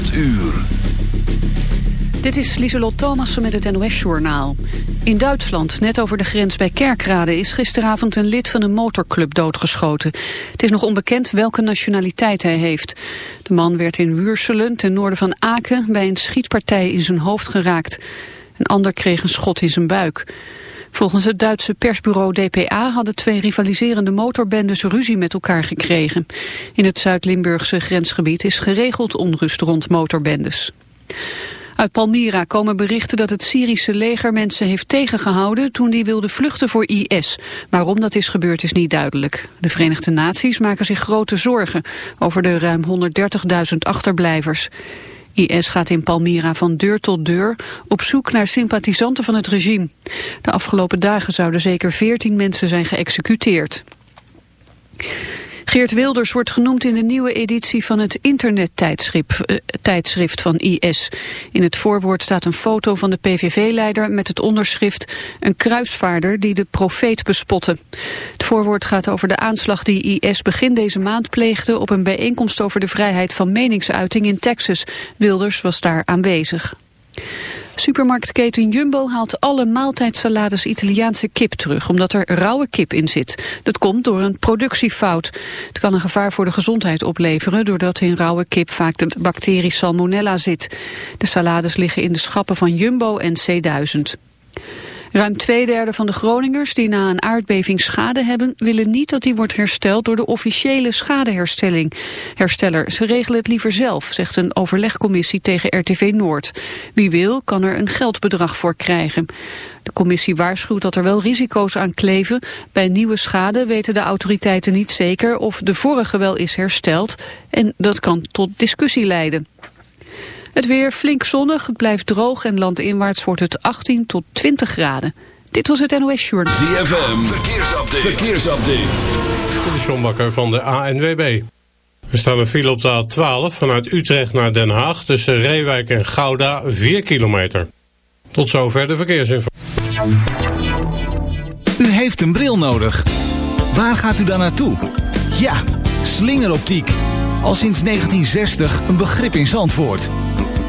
8 uur. Dit is Lieselot Thomassen met het NOS-journaal. In Duitsland, net over de grens bij Kerkrade... is gisteravond een lid van een motorclub doodgeschoten. Het is nog onbekend welke nationaliteit hij heeft. De man werd in Wuurselen, ten noorden van Aken... bij een schietpartij in zijn hoofd geraakt. Een ander kreeg een schot in zijn buik. Volgens het Duitse persbureau DPA hadden twee rivaliserende motorbendes ruzie met elkaar gekregen. In het Zuid-Limburgse grensgebied is geregeld onrust rond motorbendes. Uit Palmyra komen berichten dat het Syrische leger mensen heeft tegengehouden toen die wilden vluchten voor IS. Waarom dat is gebeurd is niet duidelijk. De Verenigde Naties maken zich grote zorgen over de ruim 130.000 achterblijvers. IS gaat in Palmyra van deur tot deur op zoek naar sympathisanten van het regime. De afgelopen dagen zouden zeker 14 mensen zijn geëxecuteerd. Geert Wilders wordt genoemd in de nieuwe editie van het internettijdschrift eh, van IS. In het voorwoord staat een foto van de PVV-leider met het onderschrift een kruisvaarder die de profeet bespotte. Het voorwoord gaat over de aanslag die IS begin deze maand pleegde op een bijeenkomst over de vrijheid van meningsuiting in Texas. Wilders was daar aanwezig. Supermarktketen Jumbo haalt alle maaltijdsalades Italiaanse kip terug, omdat er rauwe kip in zit. Dat komt door een productiefout. Het kan een gevaar voor de gezondheid opleveren, doordat in rauwe kip vaak de bacterie Salmonella zit. De salades liggen in de schappen van Jumbo en C1000. Ruim twee derde van de Groningers die na een aardbeving schade hebben... willen niet dat die wordt hersteld door de officiële schadeherstelling. Hersteller, ze regelen het liever zelf, zegt een overlegcommissie tegen RTV Noord. Wie wil, kan er een geldbedrag voor krijgen. De commissie waarschuwt dat er wel risico's aan kleven. Bij nieuwe schade weten de autoriteiten niet zeker of de vorige wel is hersteld. En dat kan tot discussie leiden. Het weer flink zonnig, het blijft droog en landinwaarts wordt het 18 tot 20 graden. Dit was het NOS Journal. ZFM, verkeersupdate. verkeersupdate. De Sjombakker van de ANWB. Er staat een file op de A12 vanuit Utrecht naar Den Haag... tussen Reewijk en Gouda, 4 kilometer. Tot zover de verkeersinformatie. U heeft een bril nodig. Waar gaat u dan naartoe? Ja, slingeroptiek. Al sinds 1960 een begrip in Zandvoort.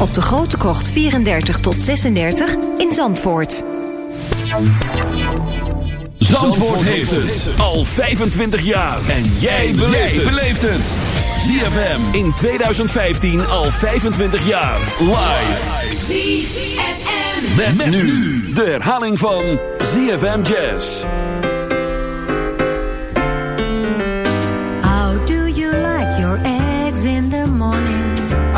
op de Grote Krocht 34 tot 36 in Zandvoort. Zandvoort heeft het al 25 jaar. En jij beleeft het. ZFM in 2015 al 25 jaar. Live. ZFM. Met, met nu de herhaling van ZFM Jazz.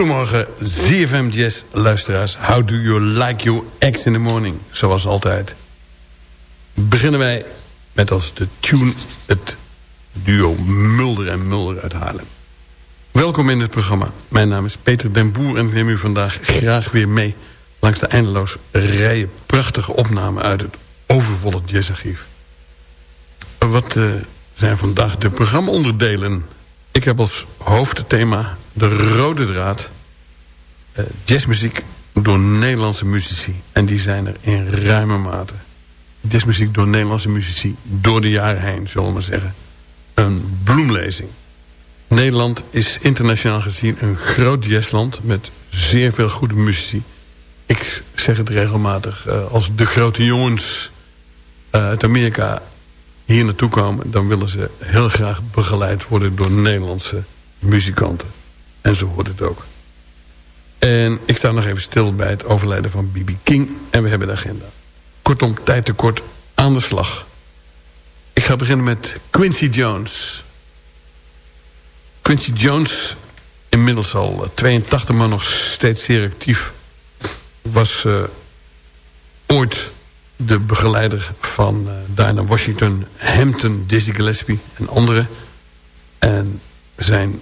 Goedemorgen, ZFM Jazz luisteraars. How do you like your eggs in the morning? Zoals altijd. Beginnen wij met als de tune het duo Mulder en Mulder uit Haarlem. Welkom in het programma. Mijn naam is Peter den Boer en ik neem u vandaag graag weer mee... langs de eindeloos rijen prachtige opnamen uit het overvolle jazzarchief. Wat eh, zijn vandaag de programmaonderdelen? Ik heb als hoofdthema de rode draad... eh, jazzmuziek door Nederlandse muzici. En die zijn er in ruime mate. Jazzmuziek door Nederlandse muzici door de jaren heen, zullen we maar zeggen. Een bloemlezing. Nederland is internationaal gezien een groot jazzland... met zeer veel goede muzici. Ik zeg het regelmatig. eh, als de grote jongens eh, uit Amerika hier naartoe komen... dan willen ze heel graag begeleid worden door Nederlandse muzikanten. En zo hoort het ook. En ik sta nog even stil bij het overlijden van B.B. King. En we hebben de agenda. Kortom, tijd tekort aan de slag. Ik ga beginnen met Quincy Jones. Quincy Jones, inmiddels al eh, 82, maar nog steeds zeer actief... was eh, ooit de begeleider van uh, Diana Washington, Hampton, Dizzy Gillespie en anderen. En zijn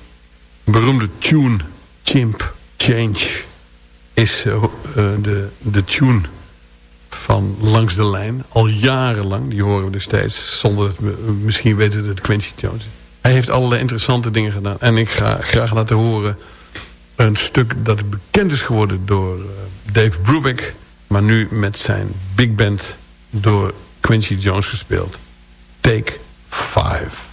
beroemde tune, Chimp Change, is uh, uh, de, de tune van Langs de Lijn. Al jarenlang, die horen we dus steeds, zonder dat we misschien weten dat het Quincy Jones is. Hij heeft allerlei interessante dingen gedaan. En ik ga graag laten horen een stuk dat bekend is geworden door Dave Brubeck... maar nu met zijn big band door Quincy Jones gespeeld. Take 5.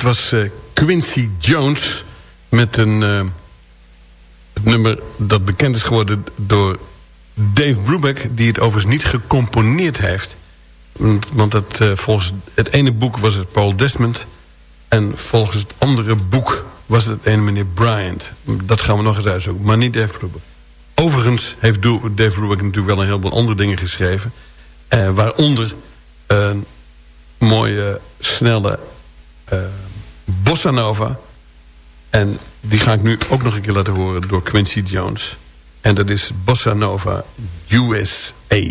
Dat was eh, Quincy Jones met een het nummer dat bekend is geworden door Dave Brubeck... die het overigens niet gecomponeerd heeft. Want het, uh, volgens het ene boek was het Paul Desmond... en volgens het andere boek was het een meneer Bryant. Dat gaan we nog eens uitzoeken, maar niet Dave Brubeck. Overigens heeft Dave Brubeck natuurlijk wel een heleboel andere dingen geschreven... Waaronder een mooie, snelle bossa nova. En die ga ik nu ook nog een keer laten horen door Quincy Jones. En dat is Bossa Nova USA.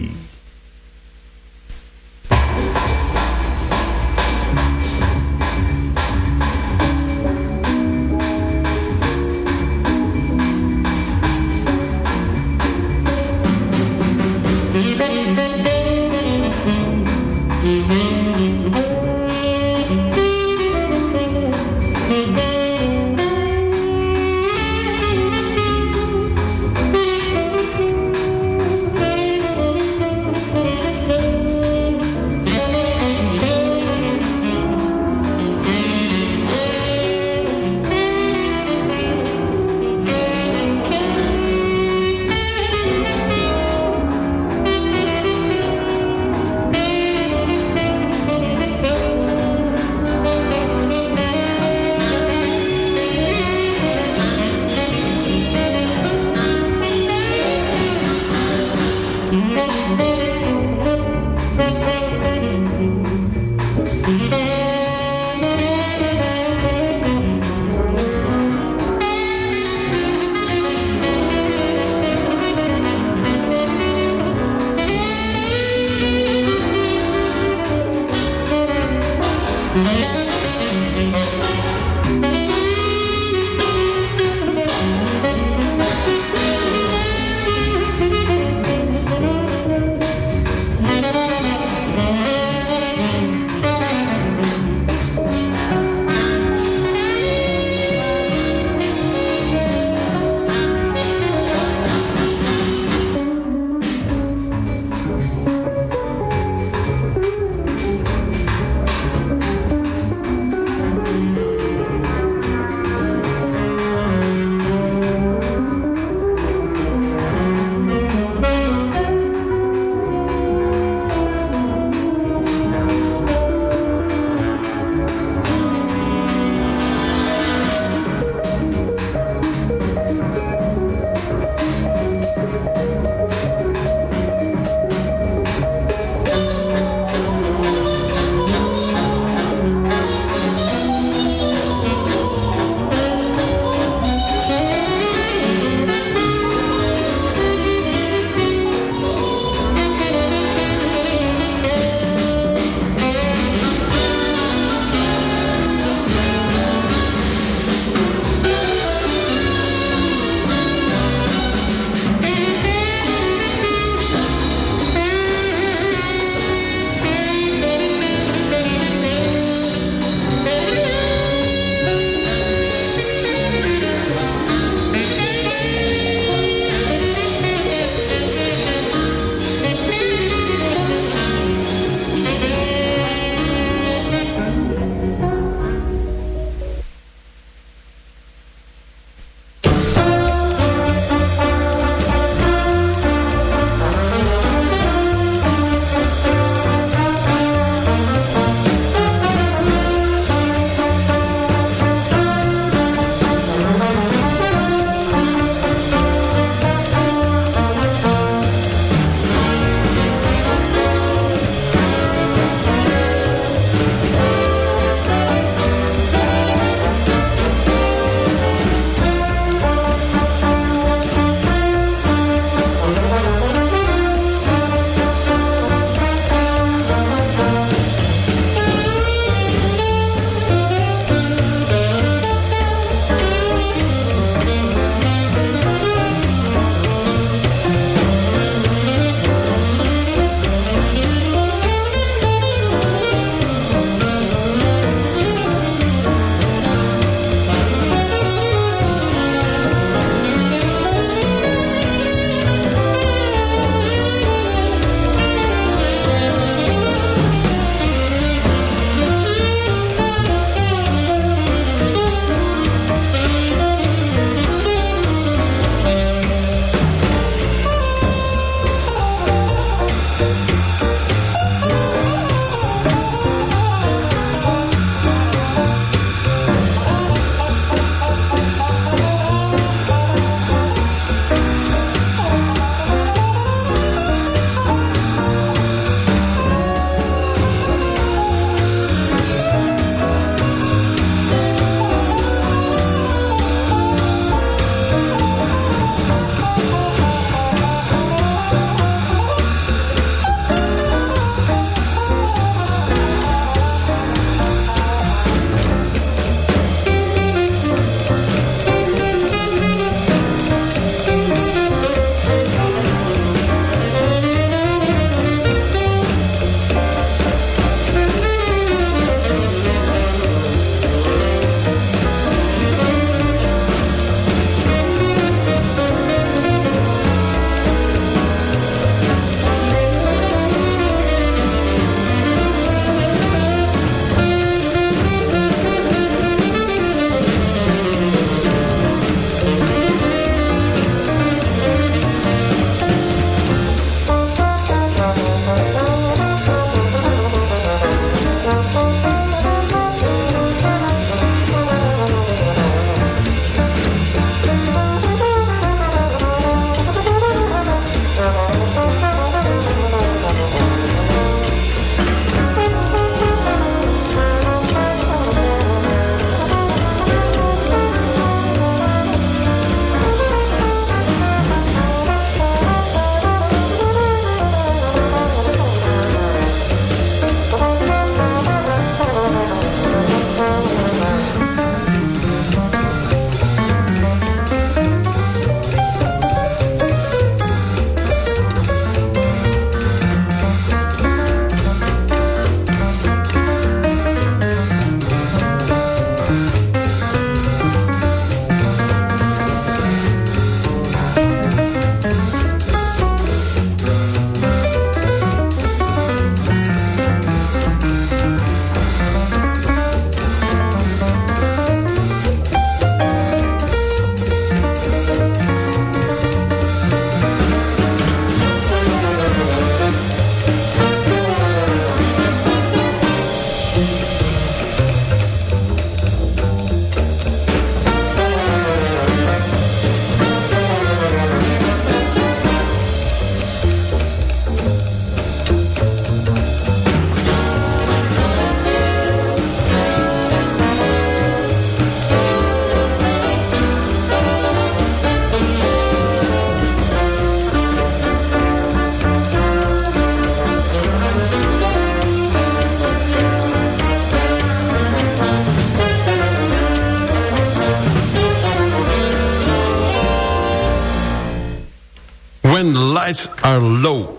Low.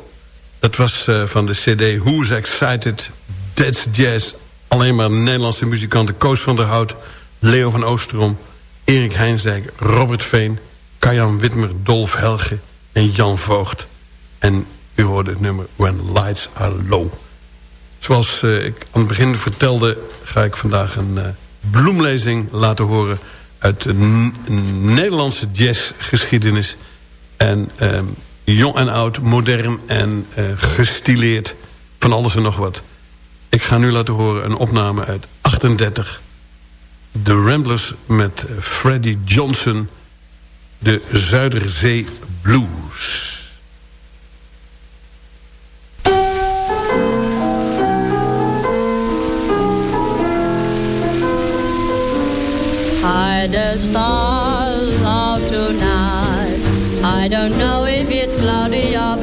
Dat was uh, van de cd Who's Excited, That's Jazz. Alleen maar Nederlandse muzikanten. Koos van der Hout, Leo van Oosterom... Erik Heinsdijk, Robert Veen... Kajan Witmer, Dolf Helge en Jan Voogd. En u hoorde het nummer When Lights Are Low. Zoals uh, ik aan het begin vertelde... ga ik vandaag een uh, bloemlezing laten horen... uit de Nederlandse jazzgeschiedenis... En uh, jong en oud, modern en uh, gestileerd. Van alles en nog wat. Ik ga nu laten horen een opname uit 38. De Ramblers met Freddie Johnson. De Zuiderzee Blues. Hide tonight. I don't know if it's cloudy or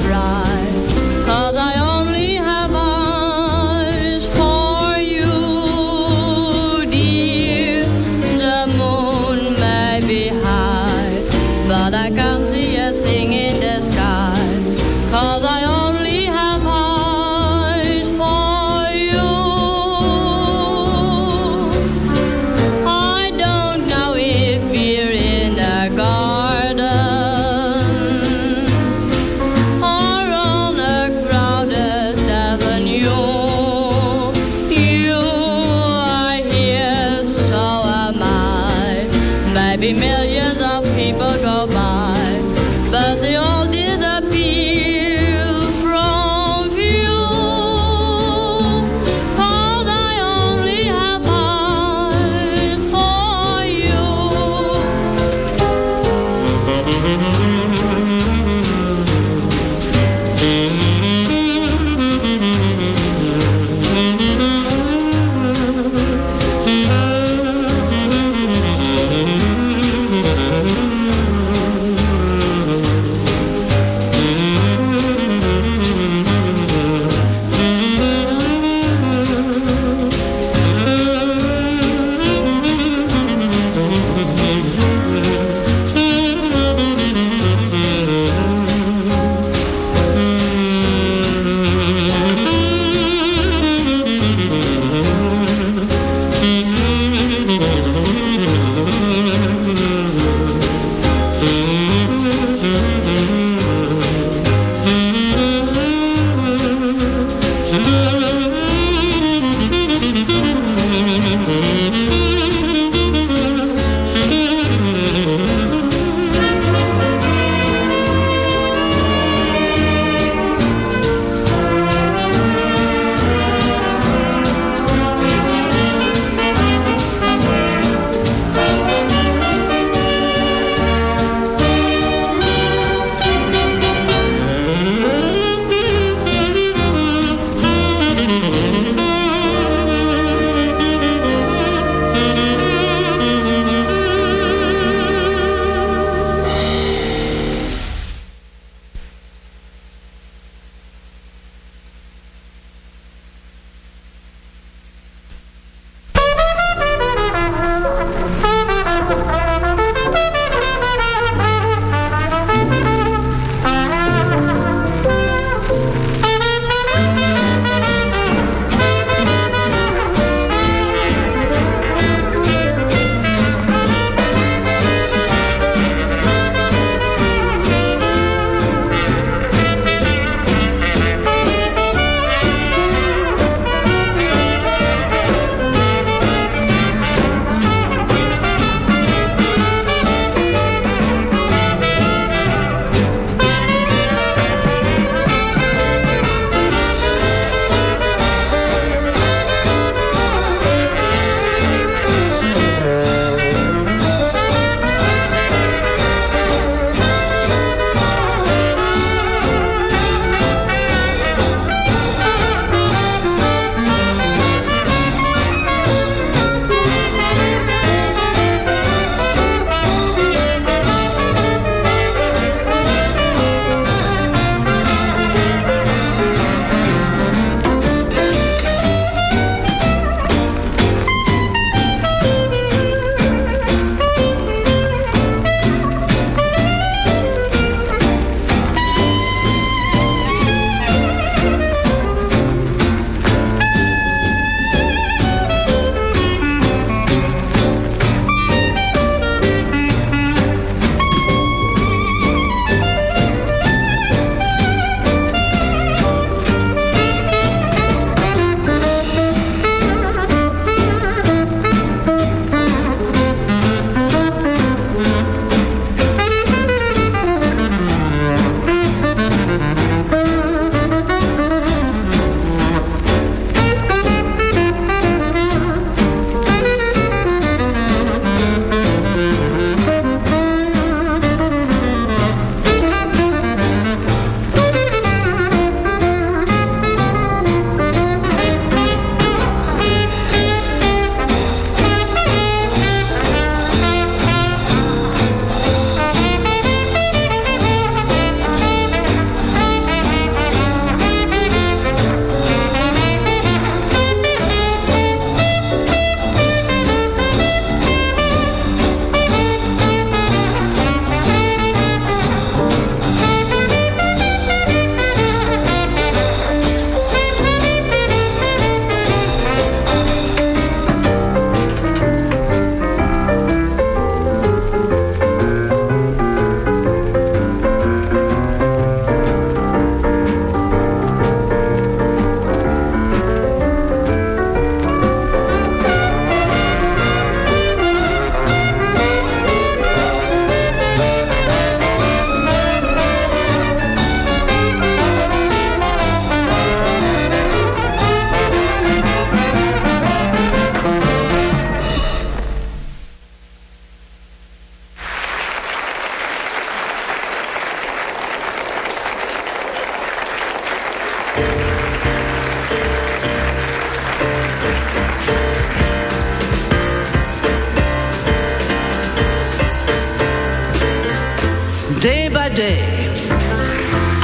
day,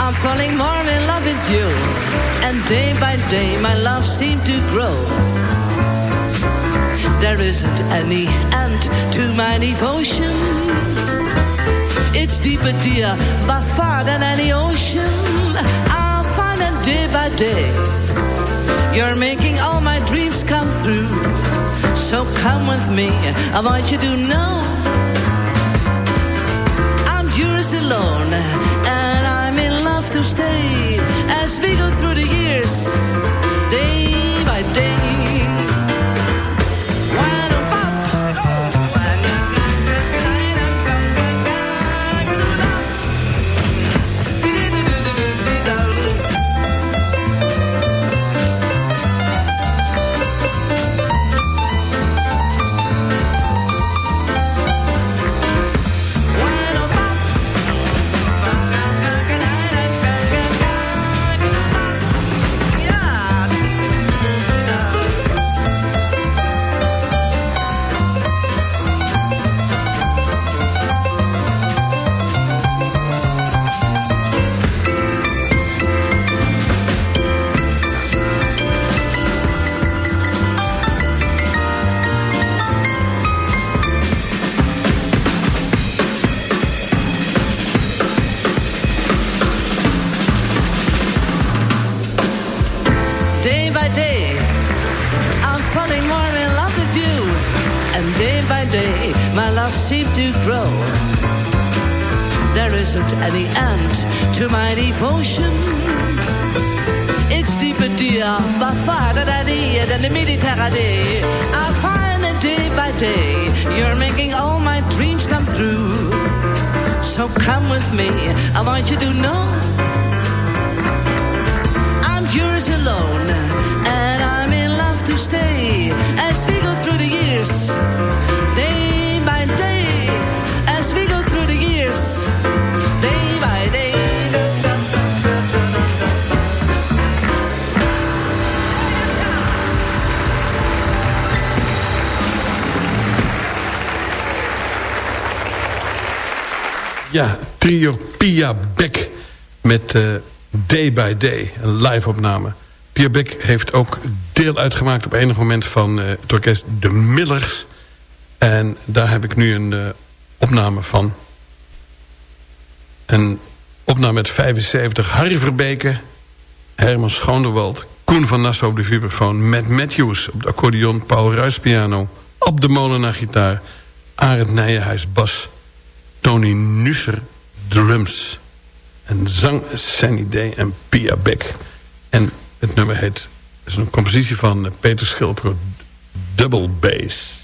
I'm falling more in love with you. And day by day, my love seems to grow. There isn't any end to my devotion. It's deeper, dear, by far than any ocean. I'll find it day by day. You're making all my dreams come true. So come with me, I want you to know Alone, and I'm in love to stay. As we go through the years, my love seems to grow. There isn't any end to my devotion. It's deeper, dear, by far than I than the Mediterranean. I find it day by day, you're making all my dreams come true. So come with me, I want you to know I'm yours alone, and I'm in love to stay as we go through the years, Ja, trio Pia Beck met eh, Day by Day, een live opname. Pia Beck heeft ook deel uitgemaakt op enig moment van eh, het orkest De Millers. En daar heb ik nu een eh, opname van. Een opname met 75 Harry Verbeke, Herman Schoonderwald... Koen van Nassau op de vibrafoon, Matt Matthews op de accordeon... Paul Ruys piano, Ab de Molenaar gitaar... Arend Nijenhuis bas... Tony Nusser drums. En zang Sunny Day en Pia Beck. En het nummer heet... is een compositie van Peter Schilper... Double Bass.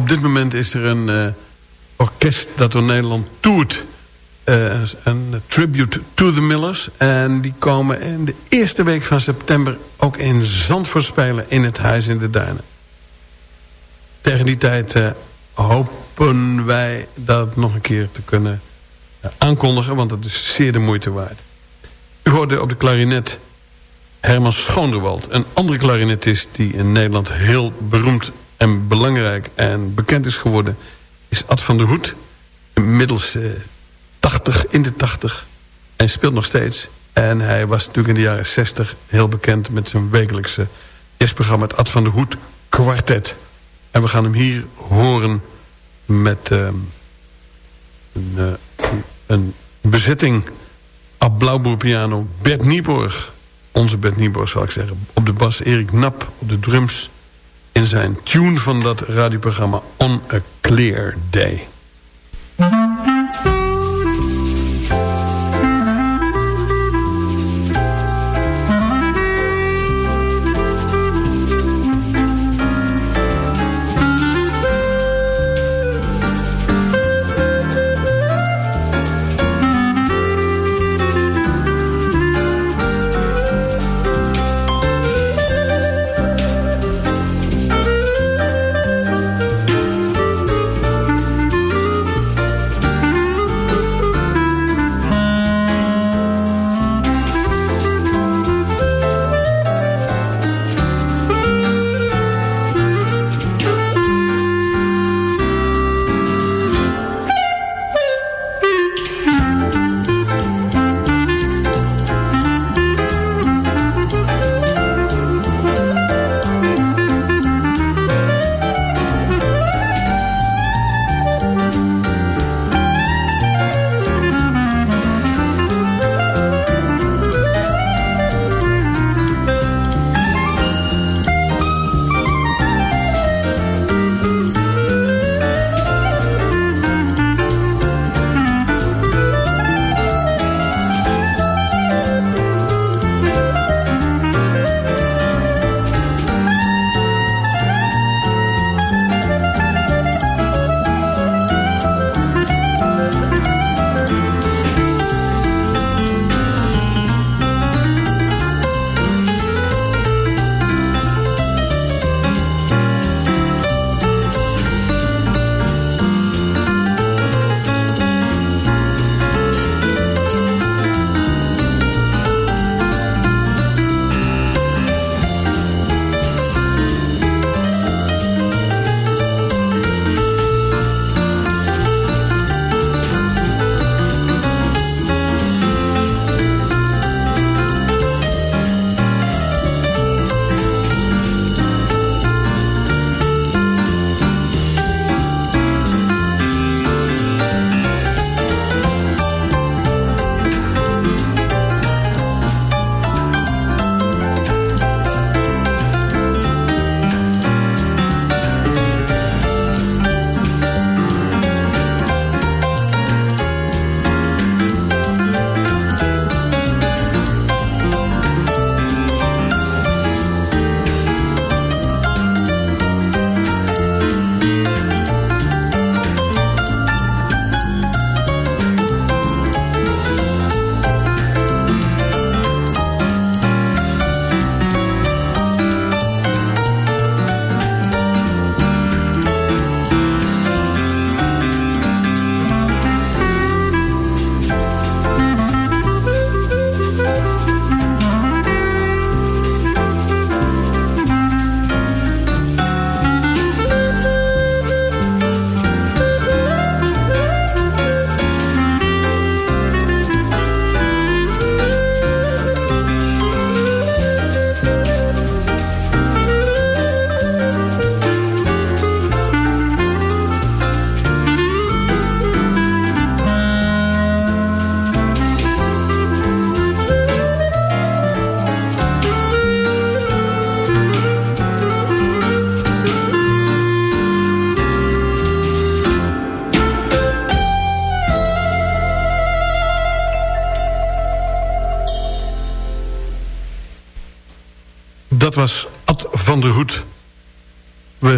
Op dit moment is er een eh, orkest dat door Nederland toert. Eh, een tribute to the Millers. En die komen in de eerste week van september ook in Zandvoort spelen in het Huis in de Duinen. Tegen die tijd uh, hopen wij dat nog een keer te kunnen aankondigen. Want dat is zeer de moeite waard. U hoorde op de klarinet Herman Schoonderwald. Een andere klarinetist die in Nederland heel beroemd en belangrijk en bekend is geworden... is Ad van der Hoed. Inmiddels eh, 80, in de 80. Hij speelt nog steeds. En hij was natuurlijk in de jaren 60 heel bekend... met zijn wekelijkse jazzprogramma... het Ad van der Hoed Quartet. En we gaan hem hier horen met... Uh, een, uh, een bezetting... Ab Blauwboer piano, Bert Nieborg onze Bert Nieborg zal ik zeggen. Op de bas Erik Nap, op de drums. In zijn tune van dat radioprogramma On a Clear Day.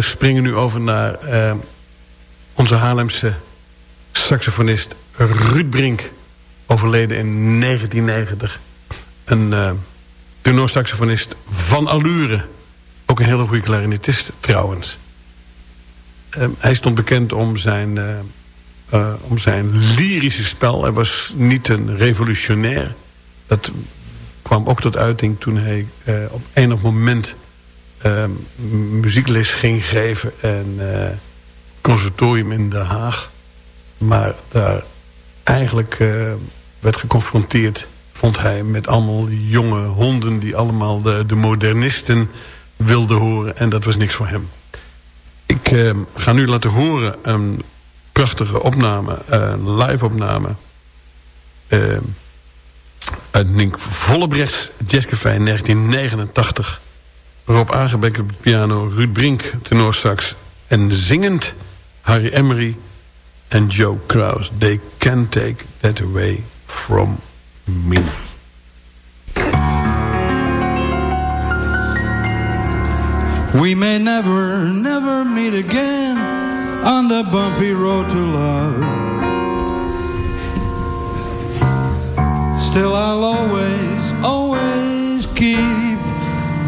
Springen nu over naar eh, onze Haarlemse saxofonist Ruud Brink. Overleden in 1990. Een uh, tenorsaxofonist van allure. Ook een hele goede clarinetist trouwens. Uh, hij stond bekend om zijn, uh, om zijn lyrische spel. Hij was niet een revolutionair. Dat kwam ook tot uiting toen hij op enig moment muziekles ging geven. En conservatorium in Den Haag. Maar daar eigenlijk werd geconfronteerd, vond hij, met allemaal jonge honden... die allemaal de, de modernisten wilden horen. En dat was niks voor hem. Ik uh, ga nu laten horen een prachtige opname, een live opname... Uh, uit Nink Vollebrechts Jazzcafé 1989. Rob Aangebek op de piano, Ruud Brink tenorsax... en zingend Harry Emery en Joe Kraus. They can take that away from me. We may never, never meet again on the bumpy road to love. Still, I'll always, always keep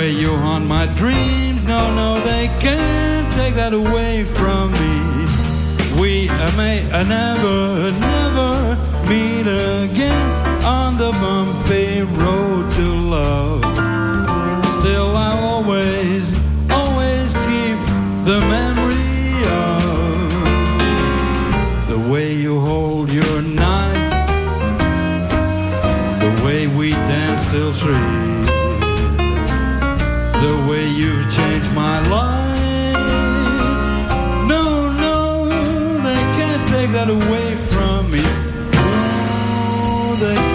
way you haunt my dreams. No, no, they can't take that away from me. We may never, never meet again on the bumpy road to love still I'll always, Oh,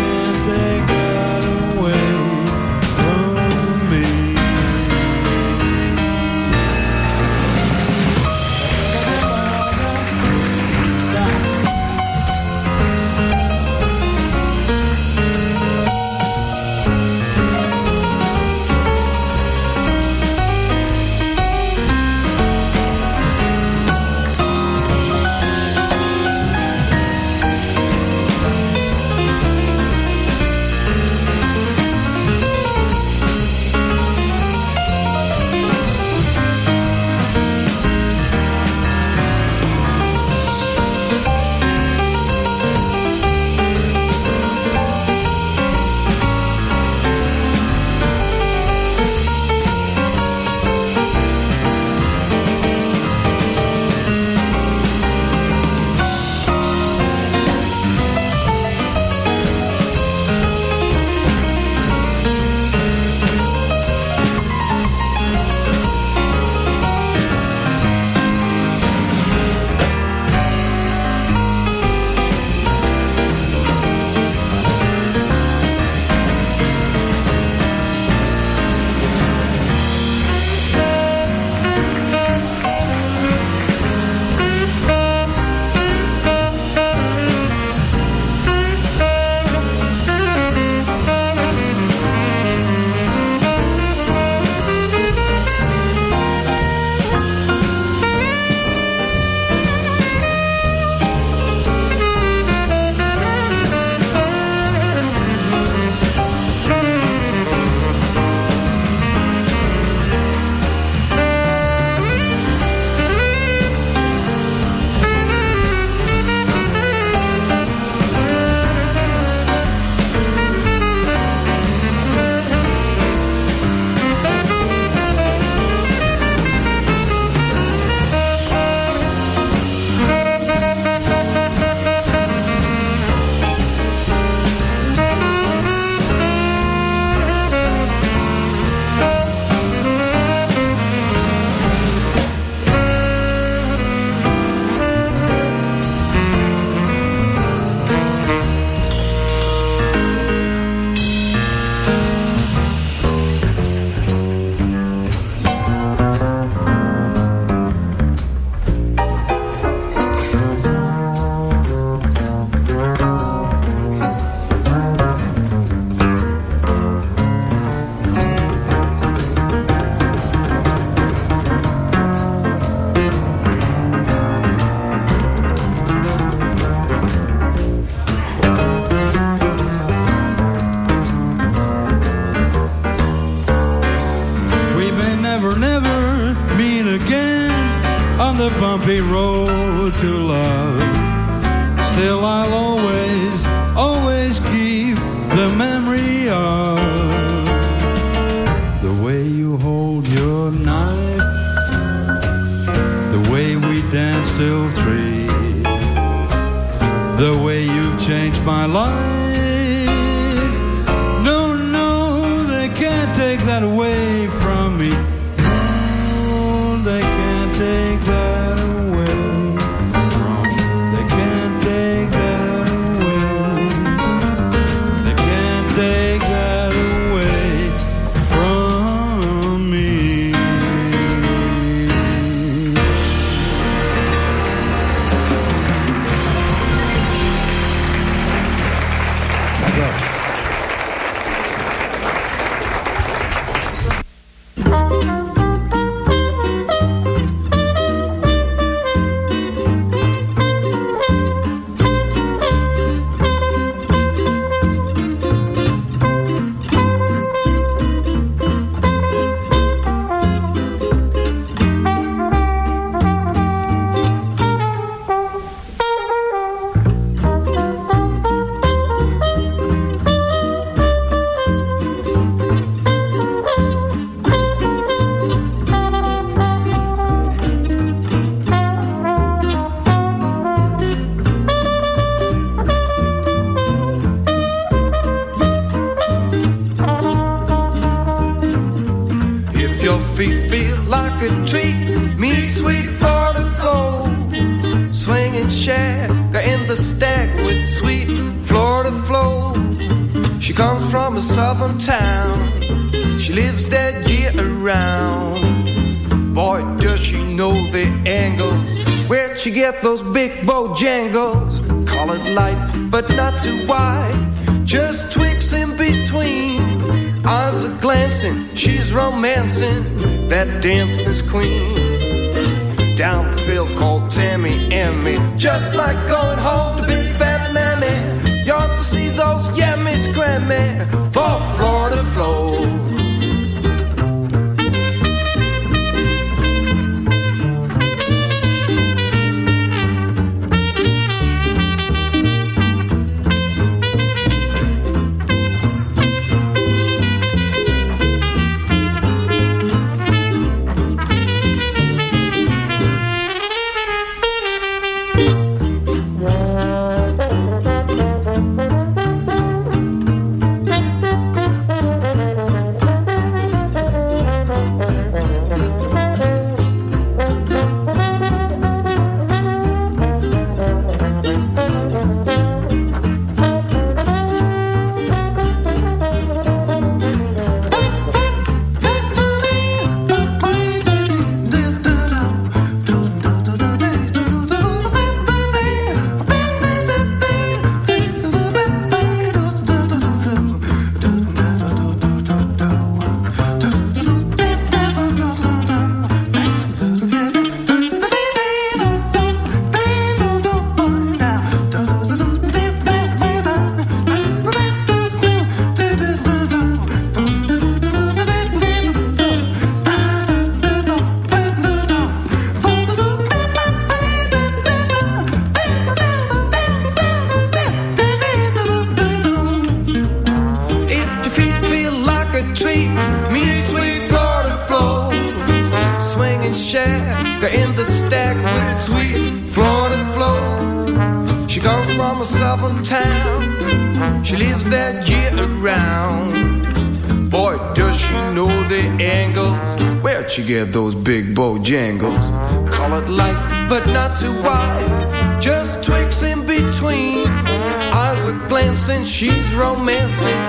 dancing, she's romancing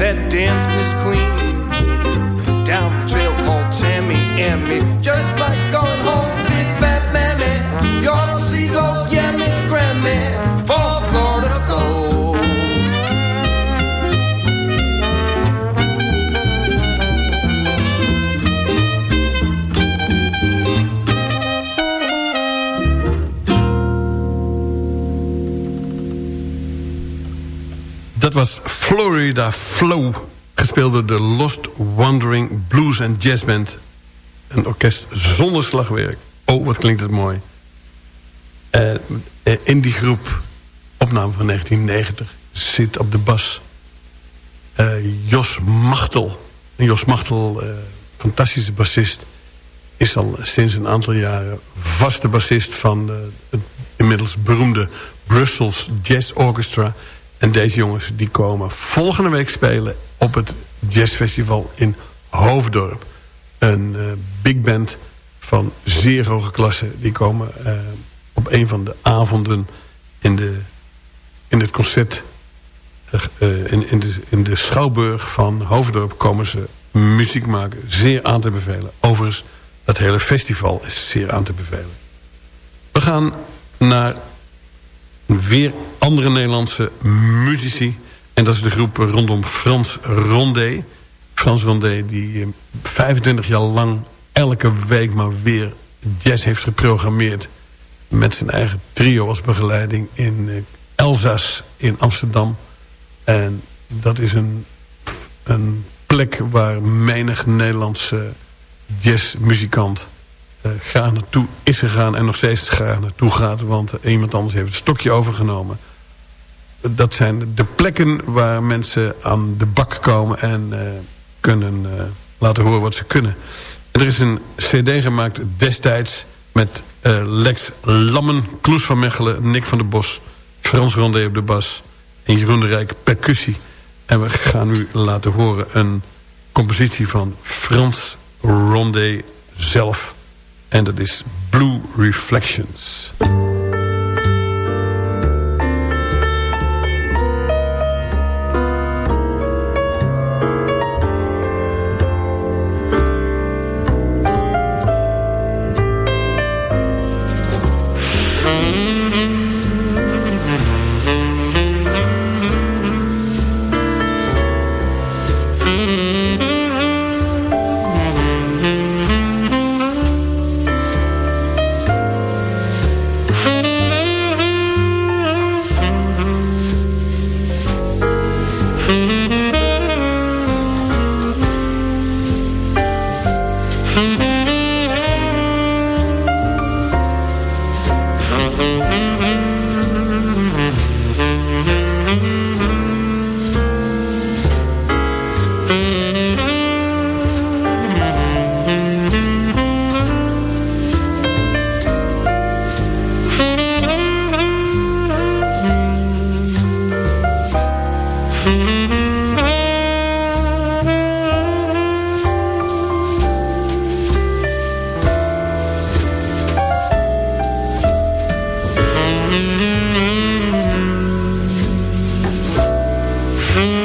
that dancing queen. Down the trail called Tammy and me, just like going home. Florida Flow. Gespeeld door de Lost Wandering Blues and Jazz Band. Een orkest zonder slagwerk. Oh, wat klinkt het mooi. Eh, eh, uh, in die groep, opname van 1990, zit op de bas eh, Jos Machtel. Jos Machtel, uh, fantastische bassist, is al sinds een aantal jaren vaste bassist van het inmiddels beroemde Brussels Jazz Orchestra. En deze jongens die komen volgende week spelen op het jazzfestival in Hoofddorp. Een uh, big band van zeer hoge klasse. Die komen uh, op een van de avonden in, de, in het concert... Uh, in, in, de, in de Schouwburg van Hoofddorp komen ze muziek maken. Zeer aan te bevelen. Overigens, dat hele festival is zeer aan te bevelen. We gaan naar weer andere Nederlandse muzici. En dat is de groep rondom Frans Rondé. Frans Rondé die 25 jaar lang elke week maar weer jazz heeft geprogrammeerd. Met zijn eigen trio als begeleiding in Elzas in Amsterdam. En dat is een, een plek waar menig Nederlandse jazzmuzikant uh, graag naartoe is gegaan en nog steeds graag naartoe gaat. Want iemand anders heeft het stokje overgenomen. Dat zijn de plekken waar mensen aan de bak komen en uh, kunnen uh, laten horen wat ze kunnen. En er is een cd gemaakt destijds met Lex Lammen, Kloes van Mechelen, Nick van der Bos, Frans Rondé op de bas en Jeroen de Rijk percussie. En we gaan u laten horen een compositie van Frans Rondé zelf. En dat is Blue Reflections. Mm-hmm.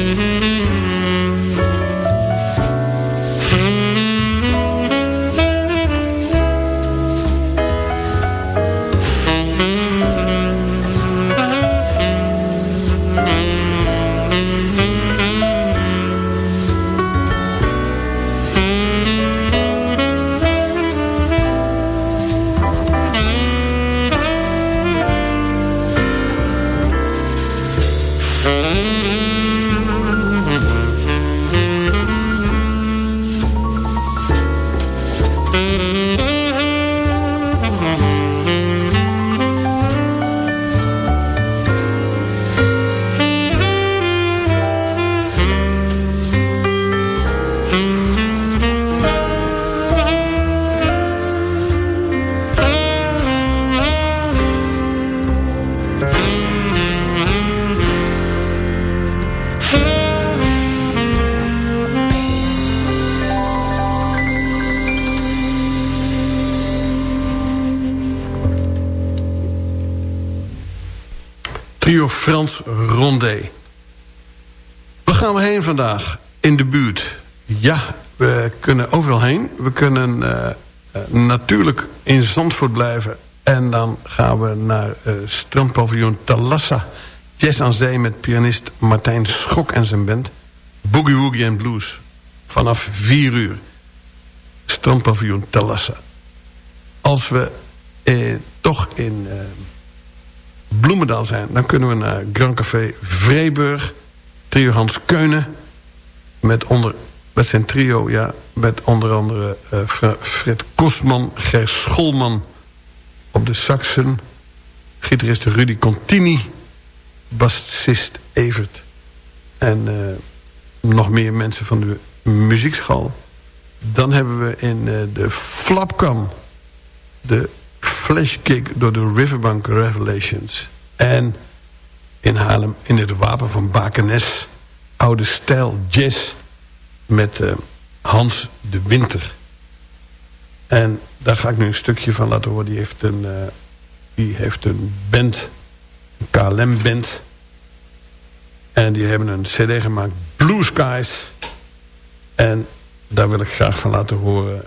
Mm-hmm. Vandaag? In de buurt. Ja, we kunnen overal heen. We kunnen uh, uh, natuurlijk in Zandvoort blijven. En dan gaan we naar uh, strandpaviljoen Talassa. Jazz aan zee met pianist Martijn Schok en zijn band. Boogie Woogie en Blues. Vanaf 4 uur. Strandpaviljoen Talassa. Als we eh, toch in eh, Bloemendaal zijn... dan kunnen we naar Grand Café Vreeburg. Trio Hans Keunen. Met, onder, met zijn trio, ja. Met onder andere uh, Fred Kostman, Ger Scholman op de saxen. Gitarist Rudy Contini. Bassist Evert. En uh, nog meer mensen van de muziekschool. Dan hebben we in uh, de Flapkan... de flashkick door de Riverbank Revelations. En in Haarlem in het wapen van Bakenes... oude stijl jazz met uh, Hans de Winter. En daar ga ik nu een stukje van laten horen. Die heeft een, uh, die heeft een band, een KLM-band. En die hebben een cd gemaakt, Blue Skies. En daar wil ik graag van laten horen...